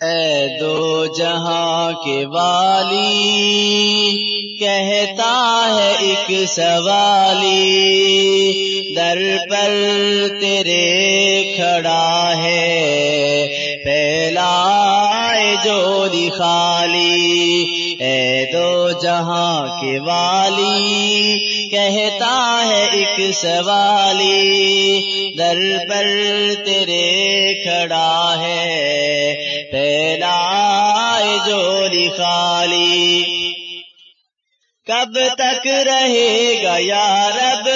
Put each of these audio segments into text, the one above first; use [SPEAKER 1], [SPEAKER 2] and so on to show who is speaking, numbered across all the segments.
[SPEAKER 1] اے دو جہاں کے والی، کہتا ہے ایک سوالی، در پر تیرے کھڑا ہے پہلا جو دکھالی اے دو جہاں کے والی، کہتا ہے ایک سوالی، در پر تیرے کھڑا ہے پھیلا جولی خالی۔ کب تک رہے گا یا رب؟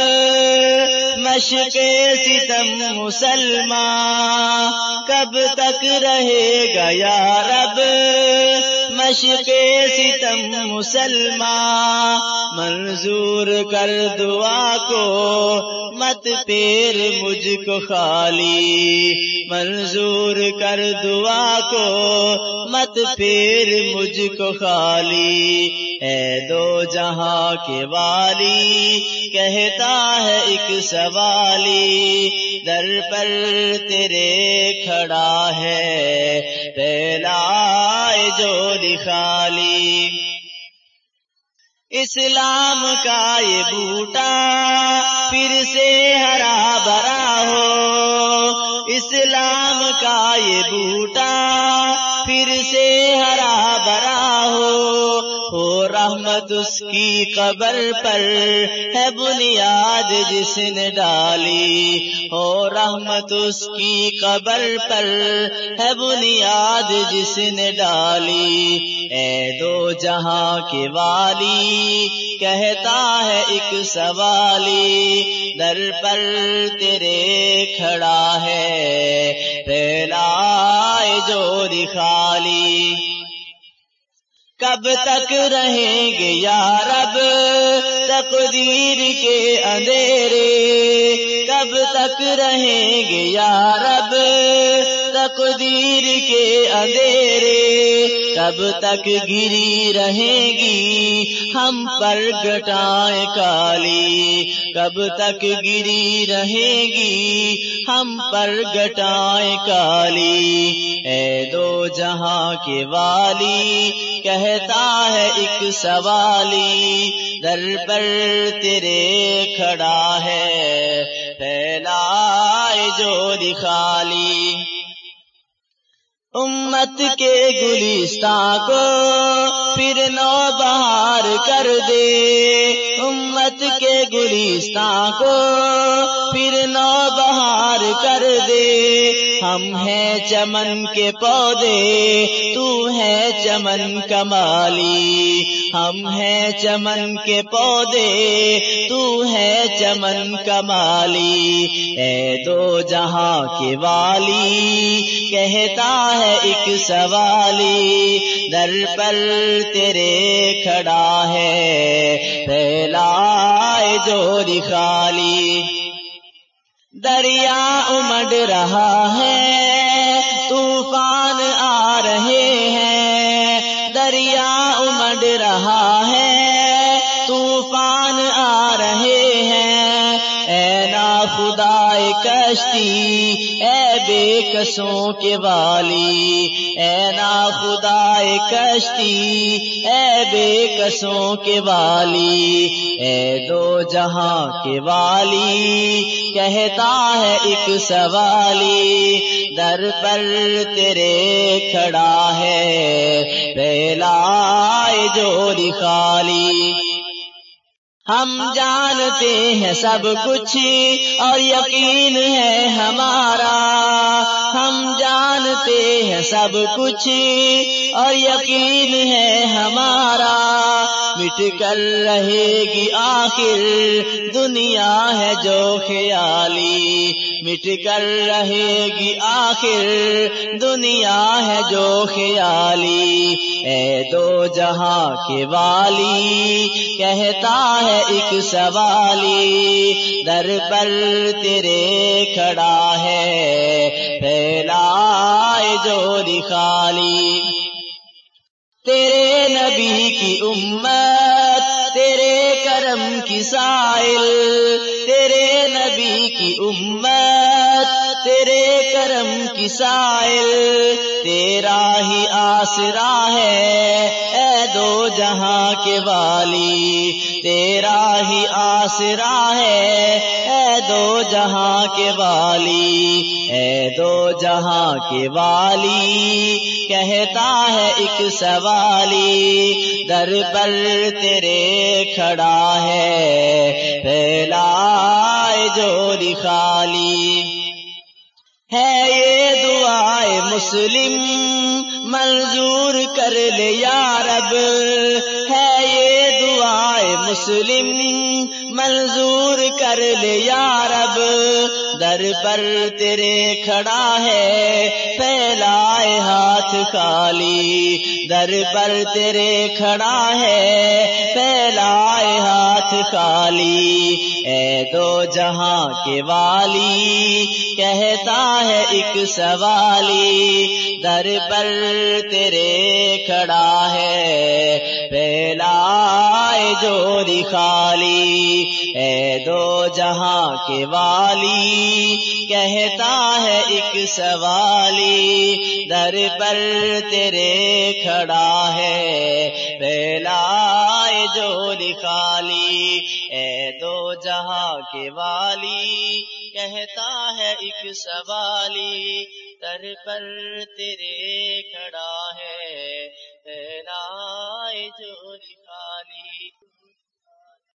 [SPEAKER 1] مشق ستم مسلمان کب تک رہے گا یا رب؟ مشق ستم مسلمان، منظور کر دعا کو، مت پیر مجھ کو خالی۔ منظور کر دعا کو، مت پیر مجھ کو خالی۔ اے دو جہاں کے والی، کہتا ہے ایک سوالی، در پر تیرے کھڑا ہے پہلا جو خالی۔ اسلام کا یہ بوٹا پھر سے ہرا بھرا ہو۔ اسلام کا یہ بوٹا پھر سے ہرا بھرا رحمت اس کی قبر پر ہے بنیاد جس نے ڈالی۔ ہو رحمت اس کی قبر پر ہے بنیاد جس نے ڈالی۔ اے دو جہاں کے والی، کہتا ہے ایک سوالی، در پر تیرے کھڑا ہے پہلا جو دکھالی کب تک رہیں گے یا رب؟ تقدیر کے اندھیرے، کب تک رہیں گے یا رب؟ تقدیر کے اندھیرے، کب تک گری رہے گی؟ ہم پر گٹائیں کالی، کب تک گری رہے گی؟ ہم پر گٹائیں کالی، اے دو جہاں کے والی کہتا ہے ایک سوالی، در پر تیرے کھڑا ہے پہلا جو دکھالی امت کے گلستان کو پھر نو بہار کر دے۔ امت کے گلستان کو پھر نو بہار کر دے۔ ہم ہیں چمن کے پودے، تو ہے چمن کمالی۔ ہم ہیں چمن کے پودے، تو ہے چمن کمالی اے دو جہاں کے والی، کہتا ہے ایک سوالی۔ در پر تیرے کھڑا ہے پھیلا جو دکھالی دریا امڈ رہا ہے، طوفان رہا ہے۔ طوفان آ رہے ہیں۔ اے نا خدا کشتی بے کسوں کے والی۔ اے نا خدا کشتی، اے بے کسوں کے والی۔ اے دو جہاں کے والی، کہتا ہے ایک سوالی۔ در پر تیرے کھڑا ہے پہلا جو دکھالی ہم جانتے ہیں سب کچھ اور یقین ہے ہمارا۔ ہم جانتے ہیں سب کچھ اور یقین ہے ہمارا۔ مٹ کر رہے گی آخر۔ دنیا ہے جو خیالی۔ مٹ کر رہے گی آخر۔ دنیا ہے جو خیالی۔ اے دو جہاں کے والی۔ کہتا ہے ایک سوالی۔ در پر تیرے کھڑا ہے۔ پھیلا جو دکھالی تیرے نبی کی امت تیرے کرم کی سائل تیرے نبی کی امت تیرے کرم کی سائل، تیرا ہی آسرا ہے۔ اے دو جہاں کے والی، تیرا ہی آسرا ہے۔ اے دو جہاں کے والی، اے دو جہاں کے والی، کہتا ہے ایک سوالی، در پر تیرے کھڑا ہے۔ پھیلا جو دکھالی مسلم منظور کر لے یا رب مسلم منظور کر لے یا رب، در پر تیرے کھڑا ہے، پھیلائے ہاتھ خالی۔ در پر تیرے کھڑا ہے، پھیلائے ہاتھ خالی۔ اے دو جہاں کے والی، کہتا ہے ایک سوالی۔ در پر تیرے کھڑا ہے پھیلا جو خالی، اے دو جہاں کے والی، کہتا ہے ایک سوالی، در پر تیرے کھڑا ہے پھیلا جو خالی، اے دو جہاں کے والی، کہتا ہے ایک سوالی، در پر تیرے کھڑا ہے پھیلا جو